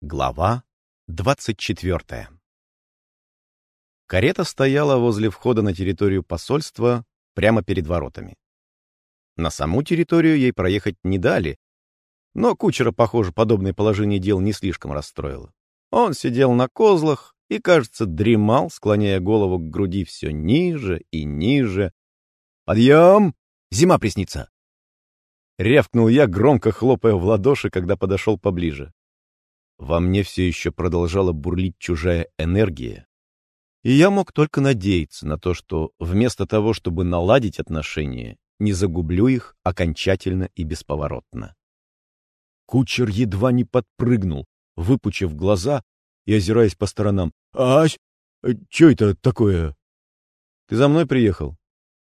Глава двадцать четвертая Карета стояла возле входа на территорию посольства прямо перед воротами. На саму территорию ей проехать не дали, но кучера, похоже, подобное положение дел не слишком расстроило. Он сидел на козлах и, кажется, дремал, склоняя голову к груди все ниже и ниже. «Подъем! Зима приснится!» Рявкнул я, громко хлопая в ладоши, когда подошел поближе. Во мне все еще продолжала бурлить чужая энергия, и я мог только надеяться на то, что вместо того, чтобы наладить отношения, не загублю их окончательно и бесповоротно. Кучер едва не подпрыгнул, выпучив глаза и озираясь по сторонам. «Ась, что это такое?» «Ты за мной приехал?»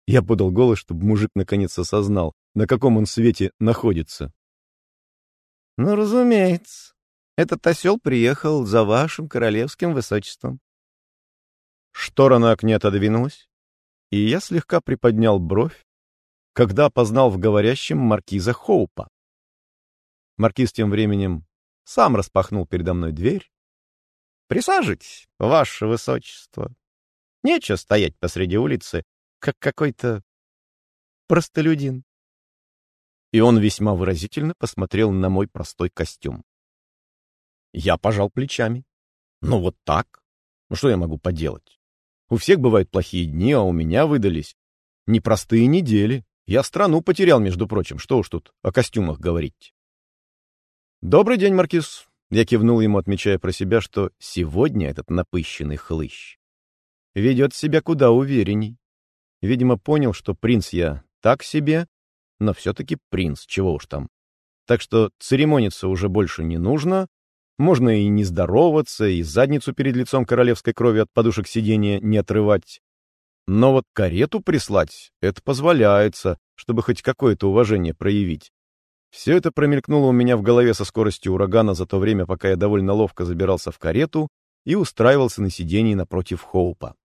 Я подал голос, чтобы мужик наконец осознал, на каком он свете находится. «Ну, разумеется. Этот осел приехал за вашим королевским высочеством. Штора на окне отодвинулась, и я слегка приподнял бровь, когда опознал в говорящем маркиза Хоупа. Маркиз тем временем сам распахнул передо мной дверь. «Присаживайтесь, ваше высочество. Нечего стоять посреди улицы, как какой-то простолюдин». И он весьма выразительно посмотрел на мой простой костюм. Я пожал плечами. Ну вот так. Ну что я могу поделать? У всех бывают плохие дни, а у меня выдались непростые недели. Я страну потерял, между прочим. Что уж тут о костюмах говорить. «Добрый день, Маркиз!» Я кивнул ему, отмечая про себя, что сегодня этот напыщенный хлыщ ведет себя куда уверенней. Видимо, понял, что принц я так себе, но все-таки принц, чего уж там. Так что церемониться уже больше не нужно, можно и не здороваться, и задницу перед лицом королевской крови от подушек сиденья не отрывать. Но вот карету прислать — это позволяется, чтобы хоть какое-то уважение проявить. Все это промелькнуло у меня в голове со скоростью урагана за то время, пока я довольно ловко забирался в карету и устраивался на сиденье напротив Хоупа.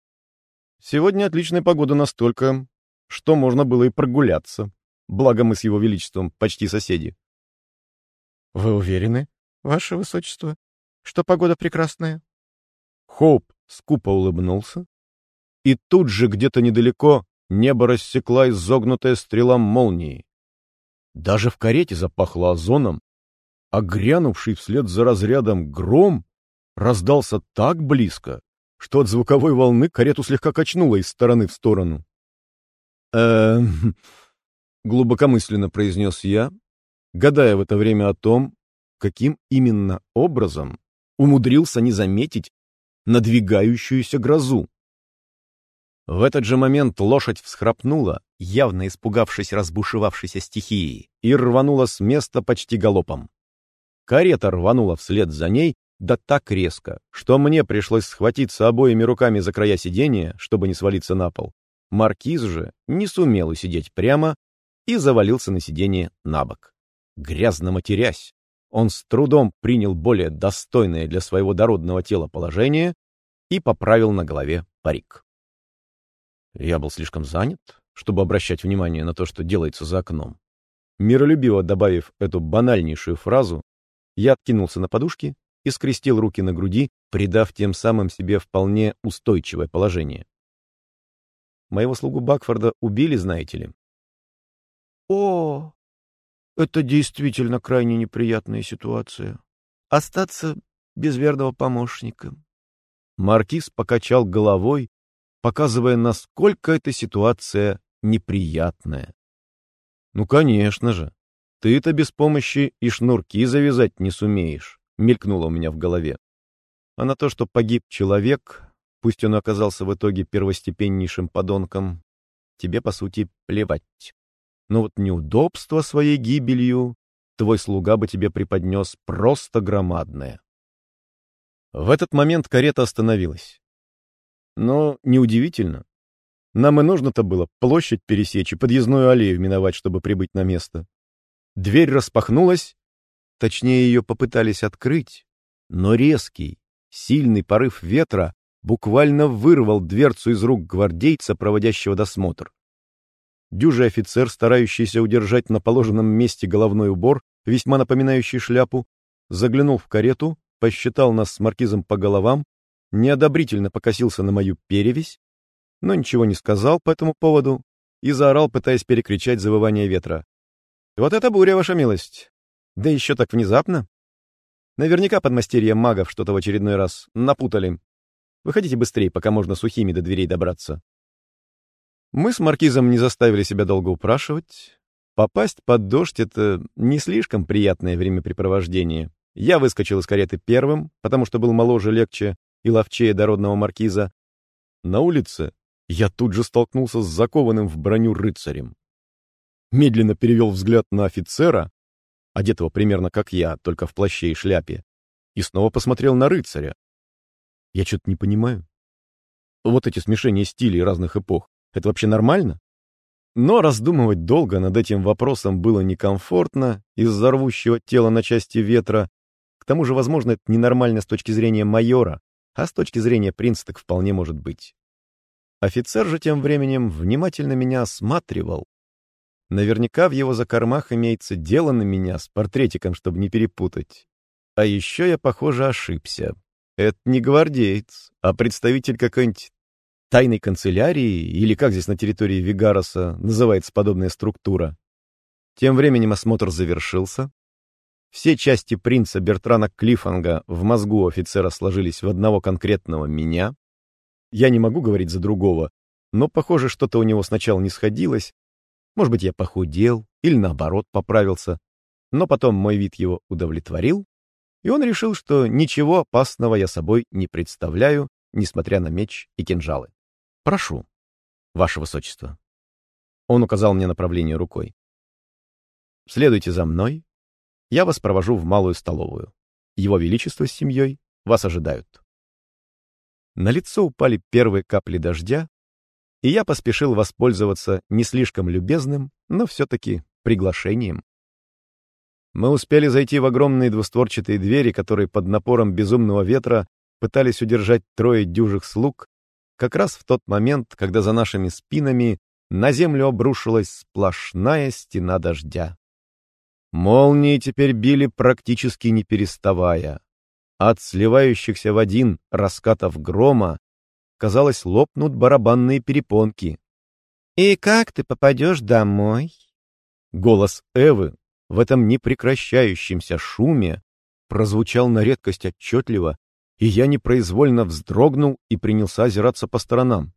Сегодня отличная погода настолько, что можно было и прогуляться. Благо мы с его величеством почти соседи. — Вы уверены? Ваше высочество, что погода прекрасная. Хоуп скупо улыбнулся, и тут же где-то недалеко небо рассекла изогнутая стрела молнии. Даже в карете запахло озоном, а грянувший вслед за разрядом гром раздался так близко, что от звуковой волны карету слегка качнуло из стороны в сторону. «Эм...» — глубокомысленно произнес я, гадая в это время о том, каким именно образом умудрился не заметить надвигающуюся грозу. В этот же момент лошадь всхрапнула, явно испугавшись разбушевавшейся стихии, и рванула с места почти галопом. Карета рванула вслед за ней, да так резко, что мне пришлось схватиться обоими руками за края сиденья, чтобы не свалиться на пол. Маркиз же не сумел усидеть прямо и завалился на сиденье на бок. Грязно матерясь, он с трудом принял более достойное для своего дородного тела положение и поправил на голове парик. Я был слишком занят, чтобы обращать внимание на то, что делается за окном. Миролюбиво добавив эту банальнейшую фразу, я откинулся на подушки и скрестил руки на груди, придав тем самым себе вполне устойчивое положение. Моего слугу Бакфорда убили, знаете ли? — О, это действительно крайне неприятная ситуация. Остаться без верного помощника. Маркиз покачал головой, показывая, насколько эта ситуация неприятная. «Ну, конечно же. Ты-то без помощи и шнурки завязать не сумеешь», — мелькнуло у меня в голове. А на то, что погиб человек, пусть он оказался в итоге первостепеннейшим подонком, тебе, по сути, плевать но вот неудобство своей гибелью твой слуга бы тебе преподнес просто громадное. В этот момент карета остановилась. Но неудивительно. Нам и нужно-то было площадь пересечь и подъездную аллею миновать, чтобы прибыть на место. Дверь распахнулась, точнее ее попытались открыть, но резкий, сильный порыв ветра буквально вырвал дверцу из рук гвардейца, проводящего досмотр. Дюжий офицер, старающийся удержать на положенном месте головной убор, весьма напоминающий шляпу, заглянул в карету посчитал нас с маркизом по головам, неодобрительно покосился на мою перевесь, но ничего не сказал по этому поводу и заорал, пытаясь перекричать завывание ветра. «Вот это буря, ваша милость! Да еще так внезапно! Наверняка подмастерье магов что-то в очередной раз напутали. Выходите быстрее, пока можно сухими до дверей добраться». Мы с маркизом не заставили себя долго упрашивать. Попасть под дождь — это не слишком приятное времяпрепровождение. Я выскочил из кареты первым, потому что был моложе, легче и ловчее дородного маркиза. На улице я тут же столкнулся с закованным в броню рыцарем. Медленно перевел взгляд на офицера, одетого примерно как я, только в плаще и шляпе, и снова посмотрел на рыцаря. Я что-то не понимаю. Вот эти смешения стилей разных эпох. Это вообще нормально? Но раздумывать долго над этим вопросом было некомфортно из-за рвущего тела на части ветра. К тому же, возможно, это ненормально с точки зрения майора, а с точки зрения принца так вполне может быть. Офицер же тем временем внимательно меня осматривал. Наверняка в его закормах имеется дело на меня с портретиком, чтобы не перепутать. А еще я, похоже, ошибся. Это не гвардеец, а представитель какой-нибудь тайной канцелярии, или как здесь на территории Вигароса называется подобная структура. Тем временем осмотр завершился. Все части принца Бертрана Клиффанга в мозгу офицера сложились в одного конкретного меня. Я не могу говорить за другого, но, похоже, что-то у него сначала не сходилось. Может быть, я похудел или, наоборот, поправился. Но потом мой вид его удовлетворил, и он решил, что ничего опасного я собой не представляю, несмотря на меч и кинжалы. «Прошу, ваше высочество». Он указал мне направление рукой. «Следуйте за мной. Я вас провожу в малую столовую. Его Величество с семьей вас ожидают». На лицо упали первые капли дождя, и я поспешил воспользоваться не слишком любезным, но все-таки приглашением. Мы успели зайти в огромные двустворчатые двери, которые под напором безумного ветра пытались удержать трое дюжих слуг, как раз в тот момент, когда за нашими спинами на землю обрушилась сплошная стена дождя. Молнии теперь били практически не переставая. От сливающихся в один раскатов грома, казалось, лопнут барабанные перепонки. «И как ты попадешь домой?» Голос Эвы в этом непрекращающемся шуме прозвучал на редкость отчетливо и я непроизвольно вздрогнул и принялся озираться по сторонам.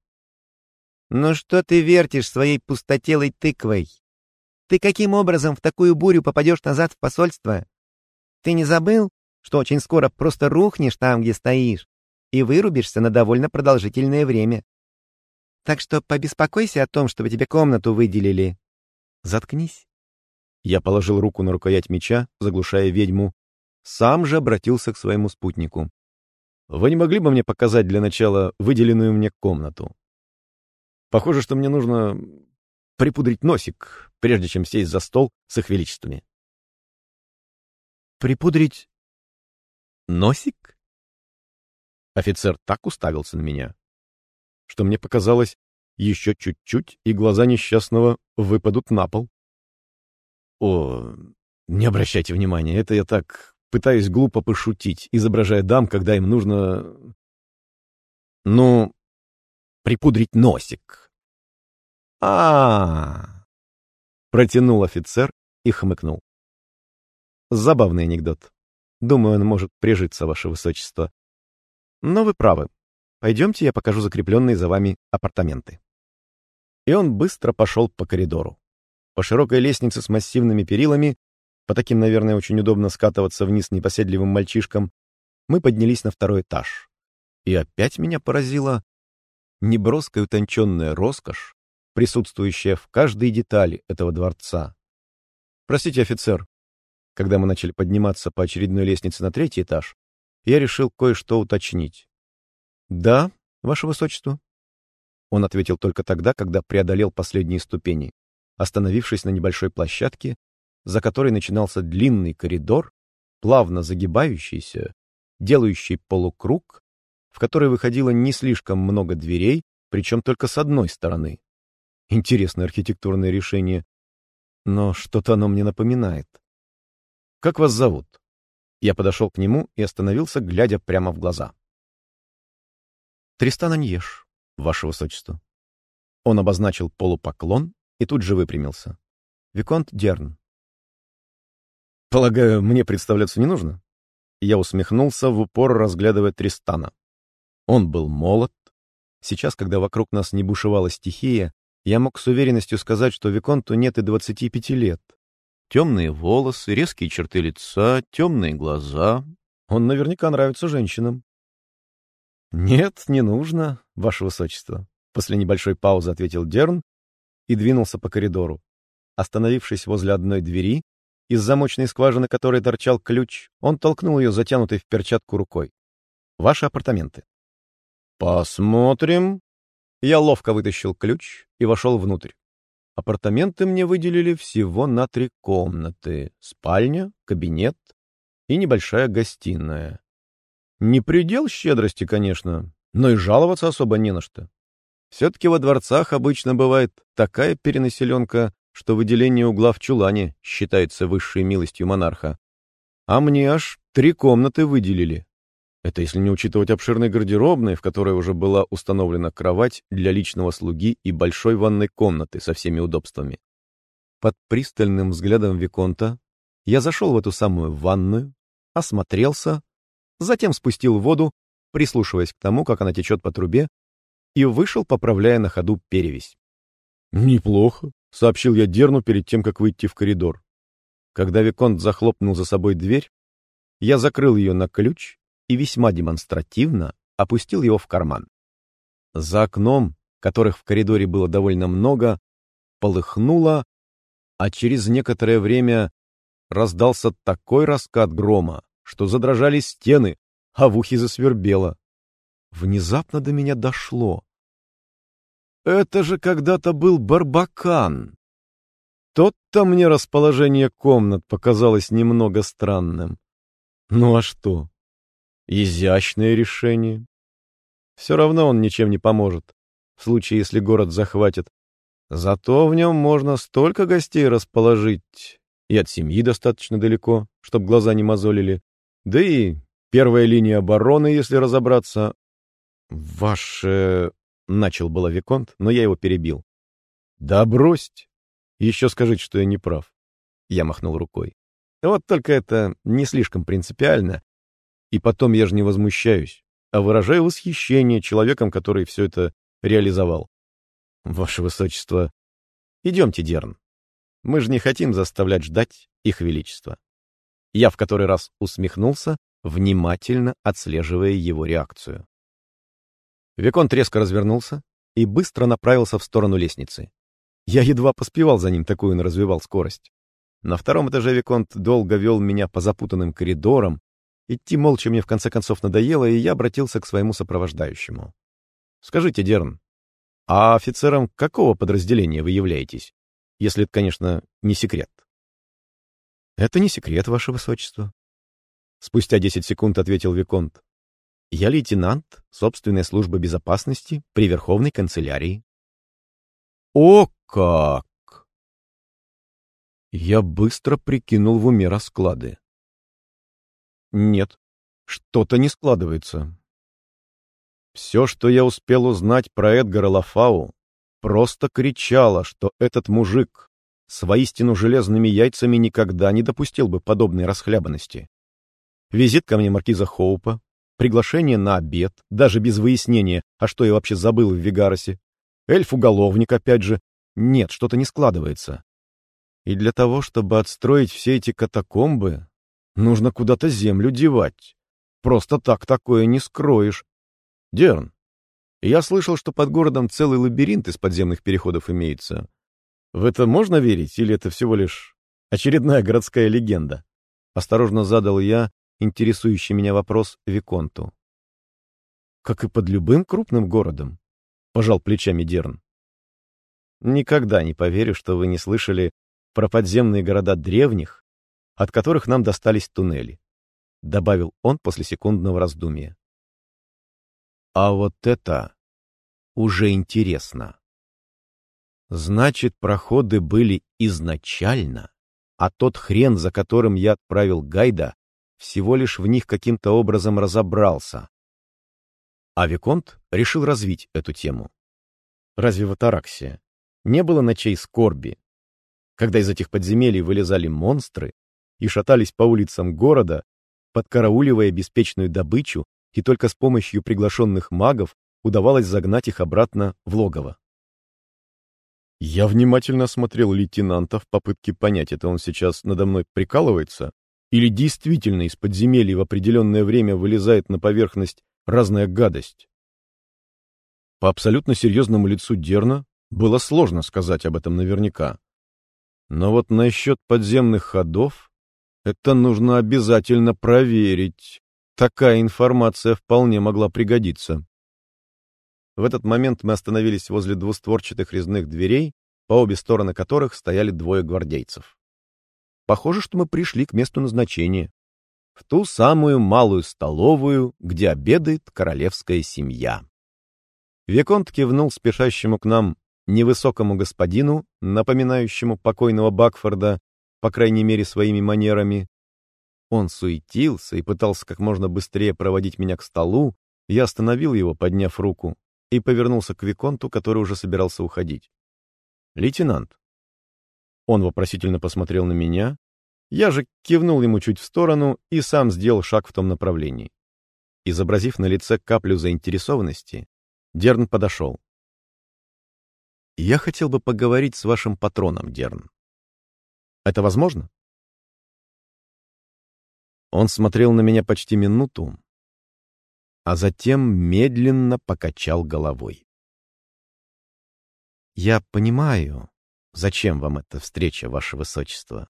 «Ну что ты вертишь своей пустотелой тыквой? Ты каким образом в такую бурю попадешь назад в посольство? Ты не забыл, что очень скоро просто рухнешь там, где стоишь, и вырубишься на довольно продолжительное время? Так что побеспокойся о том, чтобы тебе комнату выделили. Заткнись». Я положил руку на рукоять меча, заглушая ведьму, сам же обратился к своему спутнику. Вы не могли бы мне показать для начала выделенную мне комнату? Похоже, что мне нужно припудрить носик, прежде чем сесть за стол с их величествами. Припудрить носик? Офицер так уставился на меня, что мне показалось, еще чуть-чуть, и глаза несчастного выпадут на пол. О, не обращайте внимания, это я так пытаюсь глупо пошутить, изображая дам, когда им нужно... Ну, припудрить носик. а, -а, -а Протянул офицер и хмыкнул. Забавный анекдот. Думаю, он может прижиться, ваше высочество. Но вы правы. Пойдемте, я покажу закрепленные за вами апартаменты. И он быстро пошел по коридору. По широкой лестнице с массивными перилами по таким, наверное, очень удобно скатываться вниз непоседливым мальчишкам, мы поднялись на второй этаж. И опять меня поразила неброская утонченная роскошь, присутствующая в каждой детали этого дворца. Простите, офицер, когда мы начали подниматься по очередной лестнице на третий этаж, я решил кое-что уточнить. «Да, ваше высочество?» Он ответил только тогда, когда преодолел последние ступени, остановившись на небольшой площадке, за которой начинался длинный коридор, плавно загибающийся, делающий полукруг, в который выходило не слишком много дверей, причем только с одной стороны. Интересное архитектурное решение, но что-то оно мне напоминает. Как вас зовут? Я подошел к нему и остановился, глядя прямо в глаза. «Тристан Аньеш, ваше высочество». Он обозначил полупоклон и тут же выпрямился. «Виконт Дерн». «Полагаю, мне представляться не нужно?» Я усмехнулся, в упор разглядывая Тристана. Он был молод. Сейчас, когда вокруг нас не бушевала стихия, я мог с уверенностью сказать, что Виконту нет и двадцати пяти лет. Темные волосы, резкие черты лица, темные глаза. Он наверняка нравится женщинам. «Нет, не нужно, ваше высочество», — после небольшой паузы ответил Дерн и двинулся по коридору. Остановившись возле одной двери, из замочной скважины которой торчал ключ, он толкнул ее затянутой в перчатку рукой. «Ваши апартаменты». «Посмотрим». Я ловко вытащил ключ и вошел внутрь. Апартаменты мне выделили всего на три комнаты. Спальня, кабинет и небольшая гостиная. Не предел щедрости, конечно, но и жаловаться особо не на что. Все-таки во дворцах обычно бывает такая перенаселенка, что выделение угла в чулане считается высшей милостью монарха. А мне аж три комнаты выделили. Это если не учитывать обширной гардеробной, в которой уже была установлена кровать для личного слуги и большой ванной комнаты со всеми удобствами. Под пристальным взглядом Виконта я зашел в эту самую ванную, осмотрелся, затем спустил воду, прислушиваясь к тому, как она течет по трубе, и вышел, поправляя на ходу перевязь. «Неплохо», — сообщил я Дерну перед тем, как выйти в коридор. Когда Виконт захлопнул за собой дверь, я закрыл ее на ключ и весьма демонстративно опустил его в карман. За окном, которых в коридоре было довольно много, полыхнуло, а через некоторое время раздался такой раскат грома, что задрожали стены, а в ухе засвербело. Внезапно до меня дошло. Это же когда-то был Барбакан. Тот-то мне расположение комнат показалось немного странным. Ну а что? Изящное решение. Все равно он ничем не поможет, в случае, если город захватит. Зато в нем можно столько гостей расположить, и от семьи достаточно далеко, чтобы глаза не мозолили. Да и первая линия обороны, если разобраться. Ваше... Начал было Виконт, но я его перебил. Да бросьте. Еще скажите, что я не прав. Я махнул рукой. Вот только это не слишком принципиально, и потом я же не возмущаюсь, а выражаю восхищение человеком, который все это реализовал. Ваше Высочество, идемте, Дерн. Мы же не хотим заставлять ждать их величество. Я в который раз усмехнулся, внимательно отслеживая его реакцию. Виконт резко развернулся и быстро направился в сторону лестницы. Я едва поспевал за ним, такую он развивал скорость. На втором этаже Виконт долго вел меня по запутанным коридорам, Идти молча мне в конце концов надоело, и я обратился к своему сопровождающему. «Скажите, Дерн, а офицером какого подразделения вы являетесь? Если это, конечно, не секрет». «Это не секрет, ваше высочество». Спустя десять секунд ответил Виконт. «Я лейтенант собственной службы безопасности при Верховной канцелярии». «О как!» Я быстро прикинул в уме расклады. Нет, что-то не складывается. Все, что я успел узнать про Эдгара Лафау, просто кричало, что этот мужик с воистину железными яйцами никогда не допустил бы подобной расхлябанности. Визит ко мне маркиза Хоупа, приглашение на обед, даже без выяснения, а что я вообще забыл в Вегаросе, эльф-уголовник опять же. Нет, что-то не складывается. И для того, чтобы отстроить все эти катакомбы, Нужно куда-то землю девать. Просто так такое не скроешь. Дерн, я слышал, что под городом целый лабиринт из подземных переходов имеется. В это можно верить, или это всего лишь очередная городская легенда? Осторожно задал я интересующий меня вопрос Виконту. Как и под любым крупным городом, пожал плечами Дерн. Никогда не поверю, что вы не слышали про подземные города древних, от которых нам достались туннели», — добавил он после секундного раздумья. «А вот это уже интересно. Значит, проходы были изначально, а тот хрен, за которым я отправил гайда, всего лишь в них каким-то образом разобрался. А Виконт решил развить эту тему. Разве в Атараксии не было ночей скорби, когда из этих подземелий вылезали монстры и шатались по улицам города, подкарауливая беспечную добычу, и только с помощью приглашенных магов удавалось загнать их обратно в логово. Я внимательно смотрел лейтенанта в попытке понять, это он сейчас надо мной прикалывается, или действительно из подземелья в определенное время вылезает на поверхность разная гадость. По абсолютно серьезному лицу Дерна было сложно сказать об этом наверняка. Но вот насчет подземных ходов это нужно обязательно проверить. Такая информация вполне могла пригодиться. В этот момент мы остановились возле двустворчатых резных дверей, по обе стороны которых стояли двое гвардейцев. Похоже, что мы пришли к месту назначения. В ту самую малую столовую, где обедает королевская семья. Виконт кивнул спешащему к нам невысокому господину, напоминающему покойного Бакфорда, по крайней мере, своими манерами. Он суетился и пытался как можно быстрее проводить меня к столу, я остановил его, подняв руку, и повернулся к Виконту, который уже собирался уходить. «Лейтенант». Он вопросительно посмотрел на меня, я же кивнул ему чуть в сторону и сам сделал шаг в том направлении. Изобразив на лице каплю заинтересованности, Дерн подошел. «Я хотел бы поговорить с вашим патроном, Дерн. Это возможно?» Он смотрел на меня почти минуту, а затем медленно покачал головой. «Я понимаю, зачем вам эта встреча, ваше высочество.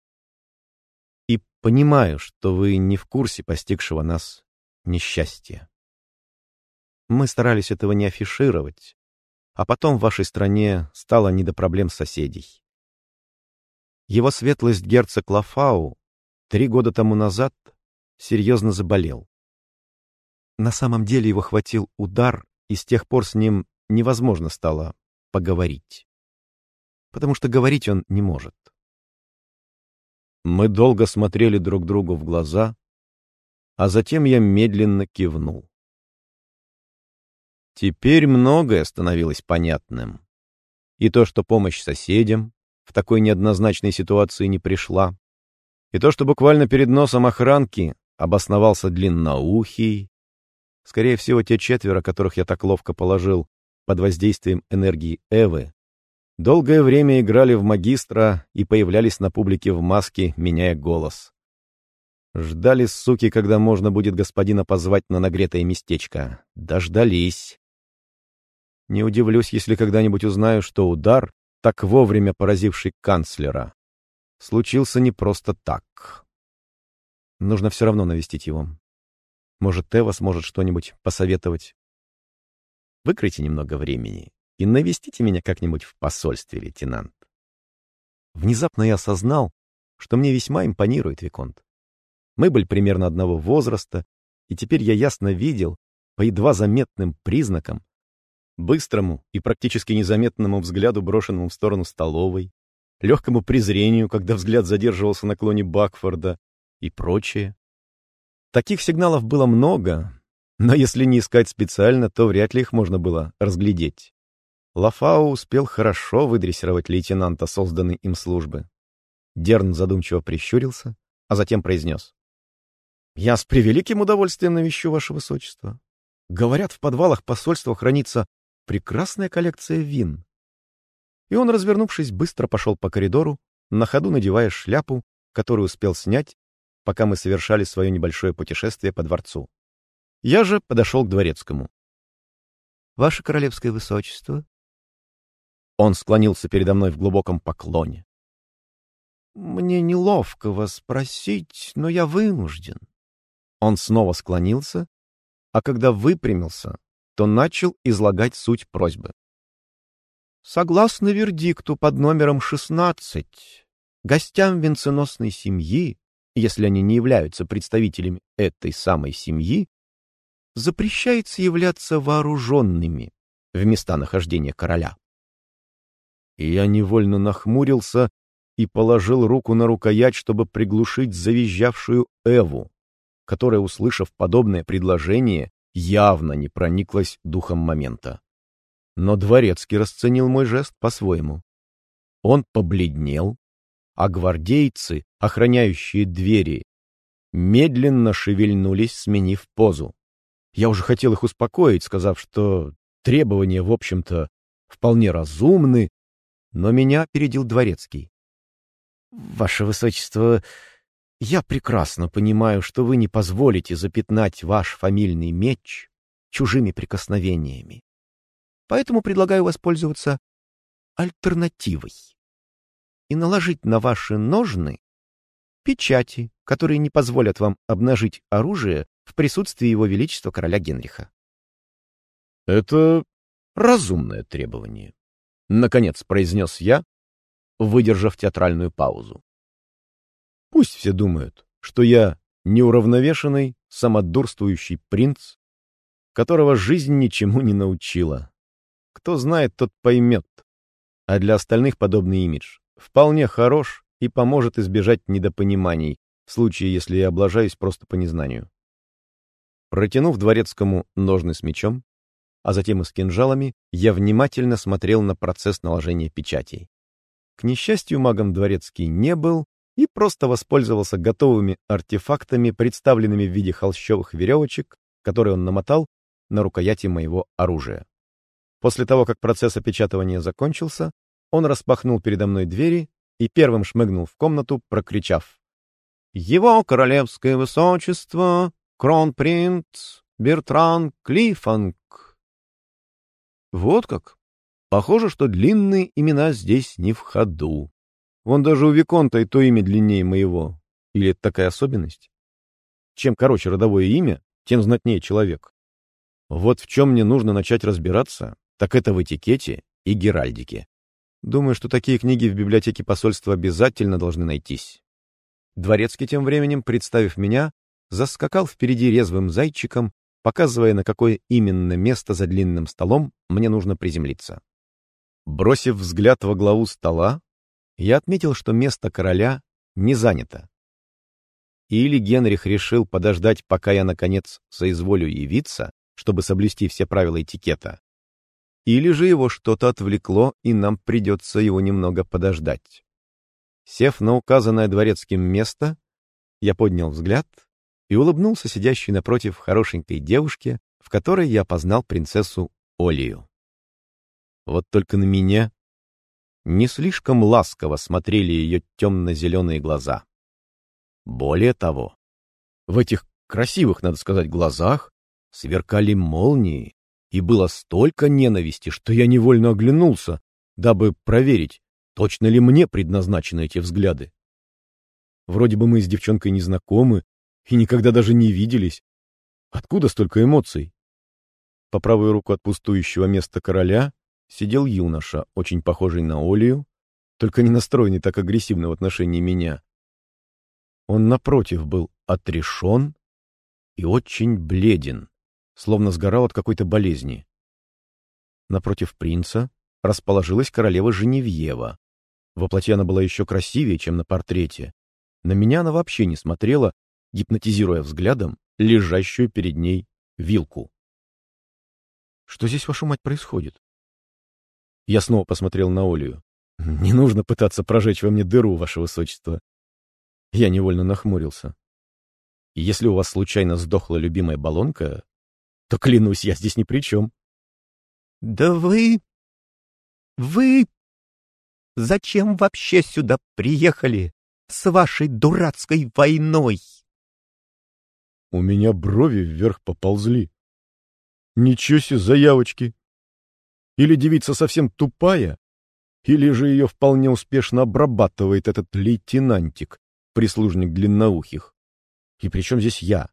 И понимаю, что вы не в курсе постигшего нас несчастья. Мы старались этого не афишировать, а потом в вашей стране стало не до проблем соседей. Его светлость герцог Лафау три года тому назад серьезно заболел. На самом деле его хватил удар, и с тех пор с ним невозможно стало поговорить. Потому что говорить он не может. Мы долго смотрели друг другу в глаза, а затем я медленно кивнул. Теперь многое становилось понятным. И то, что помощь соседям в такой неоднозначной ситуации не пришла, и то, что буквально перед носом охранки обосновался длинноухий, скорее всего, те четверо, которых я так ловко положил под воздействием энергии Эвы, долгое время играли в магистра и появлялись на публике в маске, меняя голос. Ждали, суки, когда можно будет господина позвать на нагретое местечко. Дождались. Не удивлюсь, если когда-нибудь узнаю, что удар, так вовремя поразивший канцлера, случился не просто так. Нужно все равно навестить его. Может, Тева сможет что-нибудь посоветовать. Выкройте немного времени и навестите меня как-нибудь в посольстве, лейтенант. Внезапно я осознал, что мне весьма импонирует Виконт. Мы были примерно одного возраста, и теперь я ясно видел, по едва заметным признакам, быстрому и практически незаметному взгляду, брошенному в сторону столовой, легкому презрению, когда взгляд задерживался на клоне Бакфорда и прочее. Таких сигналов было много, но если не искать специально, то вряд ли их можно было разглядеть. Лафау успел хорошо выдрессировать лейтенанта созданной им службы. Дерн задумчиво прищурился, а затем произнес. «Я с превеликим удовольствием навещу ваше высочество. Говорят, в подвалах посольства хранится прекрасная коллекция вин. И он, развернувшись, быстро пошел по коридору, на ходу надевая шляпу, которую успел снять, пока мы совершали свое небольшое путешествие по дворцу. Я же подошел к дворецкому. «Ваше королевское высочество?» Он склонился передо мной в глубоком поклоне. «Мне неловко вас спросить, но я вынужден». Он снова склонился, а когда выпрямился, то начал излагать суть просьбы. Согласно вердикту под номером 16, гостям венценосной семьи, если они не являются представителями этой самой семьи, запрещается являться вооруженными в места нахождения короля. И я невольно нахмурился и положил руку на рукоять, чтобы приглушить завизжавшую Эву. которая, услышав подобное предложение, явно не прониклась духом момента. Но Дворецкий расценил мой жест по-своему. Он побледнел, а гвардейцы, охраняющие двери, медленно шевельнулись, сменив позу. Я уже хотел их успокоить, сказав, что требования, в общем-то, вполне разумны, но меня опередил Дворецкий. «Ваше Высочество, я прекрасно понимаю, что вы не позволите запятнать ваш фамильный меч чужими прикосновениями. Поэтому предлагаю воспользоваться альтернативой и наложить на ваши ножны печати, которые не позволят вам обнажить оружие в присутствии его величества короля Генриха. Это разумное требование, наконец произнес я, выдержав театральную паузу. Пусть все думают, что я неуравновешенный, самодурствующий принц, которого жизнь ничему не научила. Кто знает, тот поймет. А для остальных подобный имидж вполне хорош и поможет избежать недопониманий, в случае, если я облажаюсь просто по незнанию. Протянув дворецкому ножны с мечом, а затем и с кинжалами, я внимательно смотрел на процесс наложения печатей. К несчастью, магом дворецкий не был, и просто воспользовался готовыми артефактами, представленными в виде холщовых веревочек, которые он намотал на рукояти моего оружия. После того, как процесс опечатывания закончился, он распахнул передо мной двери и первым шмыгнул в комнату, прокричав «Его королевское высочество, кронпринц Бертран Клифанг!» Вот как. Похоже, что длинные имена здесь не в ходу. Вон даже у Виконта и то имя длиннее моего. Или это такая особенность? Чем короче родовое имя, тем знатнее человек. Вот в чем мне нужно начать разбираться, так это в этикете и геральдике. Думаю, что такие книги в библиотеке посольства обязательно должны найтись. Дворецкий тем временем, представив меня, заскакал впереди резвым зайчиком, показывая, на какое именно место за длинным столом мне нужно приземлиться. Бросив взгляд во главу стола, я отметил, что место короля не занято. Или Генрих решил подождать, пока я, наконец, соизволю явиться, чтобы соблюсти все правила этикета, или же его что-то отвлекло, и нам придется его немного подождать. Сев на указанное дворецким место, я поднял взгляд и улыбнулся сидящей напротив хорошенькой девушке, в которой я опознал принцессу Олию. Вот только на меня не слишком ласково смотрели ее темно-зеленые глаза. Более того, в этих красивых, надо сказать, глазах сверкали молнии, и было столько ненависти, что я невольно оглянулся, дабы проверить, точно ли мне предназначены эти взгляды. Вроде бы мы с девчонкой не знакомы и никогда даже не виделись. Откуда столько эмоций? По правую руку от пустующего места короля сидел юноша, очень похожий на Олию, только не настроенный так агрессивно в отношении меня. Он, напротив, был отрешен и очень бледен, словно сгорал от какой-то болезни. Напротив принца расположилась королева Женевьева. Воплоти она была еще красивее, чем на портрете. На меня она вообще не смотрела, гипнотизируя взглядом лежащую перед ней вилку. Что здесь, вашу мать, происходит? Я снова посмотрел на Олию. «Не нужно пытаться прожечь во мне дыру, ваше высочество». Я невольно нахмурился. «Если у вас случайно сдохла любимая баллонка, то, клянусь, я здесь ни при чем». «Да вы... вы... Зачем вообще сюда приехали с вашей дурацкой войной?» У меня брови вверх поползли. Ничего себе заявочки! Или девица совсем тупая, или же ее вполне успешно обрабатывает этот лейтенантик, прислужник длинноухих. И при чем здесь я?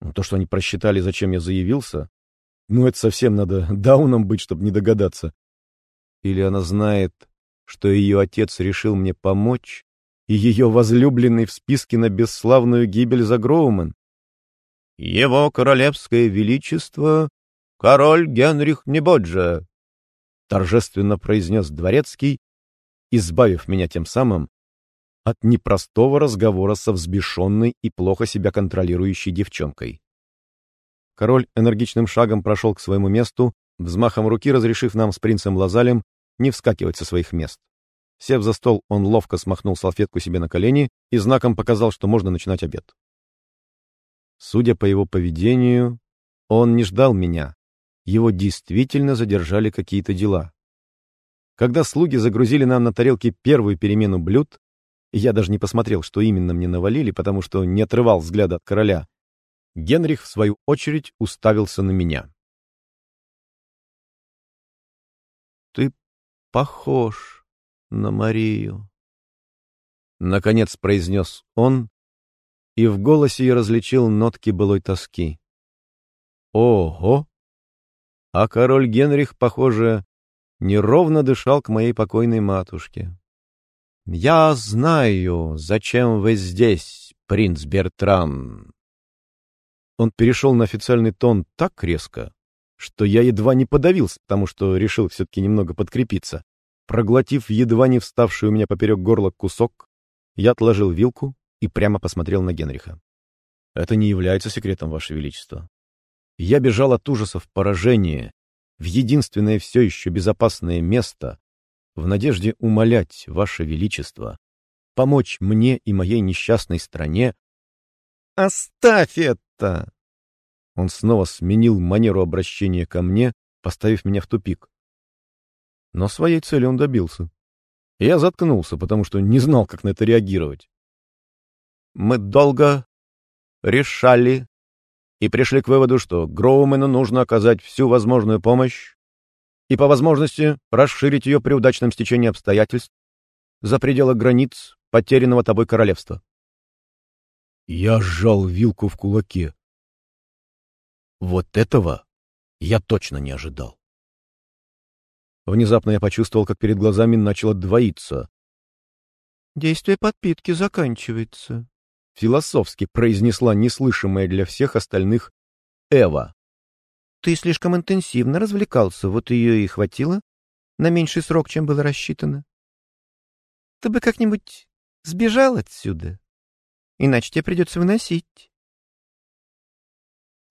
Ну, то, что они просчитали, зачем я заявился, ну, это совсем надо дауном быть, чтобы не догадаться. Или она знает, что ее отец решил мне помочь, и ее возлюбленный в списке на бесславную гибель за Гроумен. Его королевское величество король Генрих Небоджа!» — торжественно произнес дворецкий, избавив меня тем самым от непростого разговора со взбешенной и плохо себя контролирующей девчонкой. Король энергичным шагом прошел к своему месту, взмахом руки разрешив нам с принцем Лазалем не вскакивать со своих мест. Сев за стол, он ловко смахнул салфетку себе на колени и знаком показал, что можно начинать обед. Судя по его поведению, он не ждал меня. Его действительно задержали какие-то дела. Когда слуги загрузили нам на тарелки первую перемену блюд, я даже не посмотрел, что именно мне навалили, потому что не отрывал взгляда от короля. Генрих, в свою очередь, уставился на меня. «Ты похож на Марию», — наконец произнес он, и в голосе я различил нотки былой тоски. «Ого!» А король Генрих, похоже, неровно дышал к моей покойной матушке. «Я знаю, зачем вы здесь, принц Бертран». Он перешел на официальный тон так резко, что я едва не подавился, потому что решил все-таки немного подкрепиться. Проглотив едва не вставший у меня поперек горла кусок, я отложил вилку и прямо посмотрел на Генриха. «Это не является секретом, Ваше Величество. Я бежал от ужасов поражения в единственное все еще безопасное место, в надежде умолять, Ваше Величество, помочь мне и моей несчастной стране. «Оставь это!» Он снова сменил манеру обращения ко мне, поставив меня в тупик. Но своей цели он добился. Я заткнулся, потому что не знал, как на это реагировать. Мы долго решали и пришли к выводу, что Гроумену нужно оказать всю возможную помощь и по возможности расширить ее при удачном стечении обстоятельств за пределы границ потерянного тобой королевства. Я сжал вилку в кулаке. Вот этого я точно не ожидал. Внезапно я почувствовал, как перед глазами начало двоиться. «Действие подпитки заканчивается», — философски произнесла неслышимая для всех остальных Эва. Ты слишком интенсивно развлекался, вот ее и хватило на меньший срок, чем было рассчитано. Ты бы как-нибудь сбежал отсюда, иначе тебе придется выносить.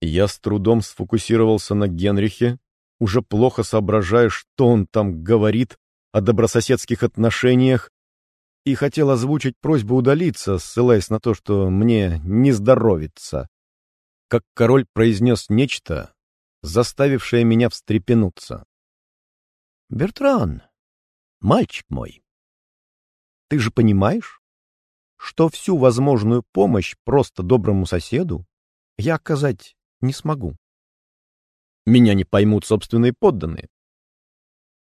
Я с трудом сфокусировался на Генрихе, уже плохо соображая, что он там говорит о добрососедских отношениях, и хотел озвучить просьбу удалиться, ссылаясь на то, что мне не здоровится. Как король произнес нечто, заставившая меня встрепенуться. «Бертран, мальчик мой, ты же понимаешь, что всю возможную помощь просто доброму соседу я оказать не смогу. Меня не поймут собственные подданные.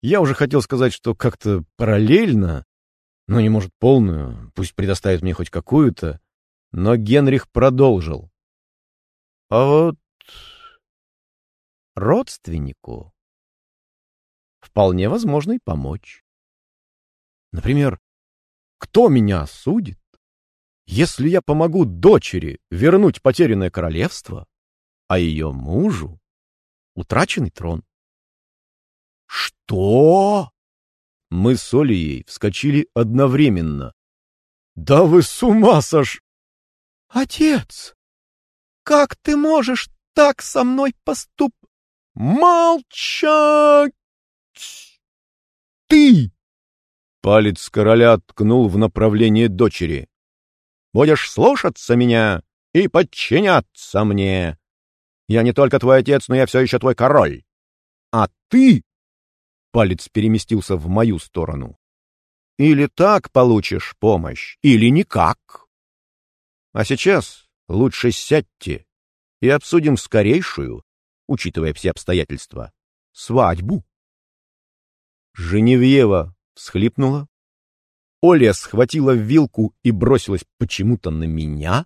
Я уже хотел сказать, что как-то параллельно, но не может полную, пусть предоставит мне хоть какую-то, но Генрих продолжил. А вот родственнику вполне возможно и помочь. Например, кто меня осудит, если я помогу дочери вернуть потерянное королевство, а ее мужу утраченный трон? Что? Мы с Олией вскочили одновременно. Да вы с ума сош... Отец! Как ты можешь так со мной поступ... «Молчать! Ты!» Палец короля ткнул в направлении дочери. «Будешь слушаться меня и подчиняться мне. Я не только твой отец, но я все еще твой король. А ты...» Палец переместился в мою сторону. «Или так получишь помощь, или никак. А сейчас лучше сядьте и обсудим скорейшую учитывая все обстоятельства, свадьбу. Женевьева всхлипнула. Оля схватила вилку и бросилась почему-то на меня.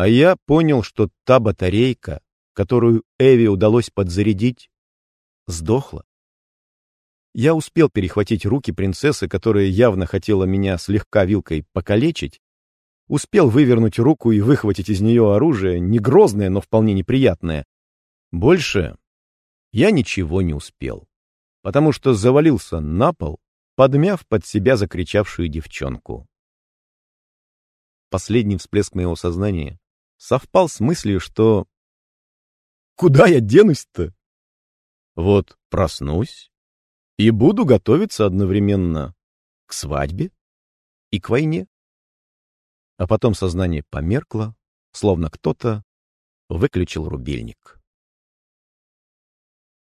А я понял, что та батарейка, которую Эви удалось подзарядить, сдохла. Я успел перехватить руки принцессы, которая явно хотела меня слегка вилкой покалечить, успел вывернуть руку и выхватить из нее оружие, не грозное, но вполне неприятное, больше я ничего не успел, потому что завалился на пол, подмяв под себя закричавшую девчонку. последний всплеск моего сознания совпал с мыслью, что... Куда я денусь-то? Вот проснусь и буду готовиться одновременно к свадьбе и к войне. А потом сознание померкло, словно кто-то выключил рубильник.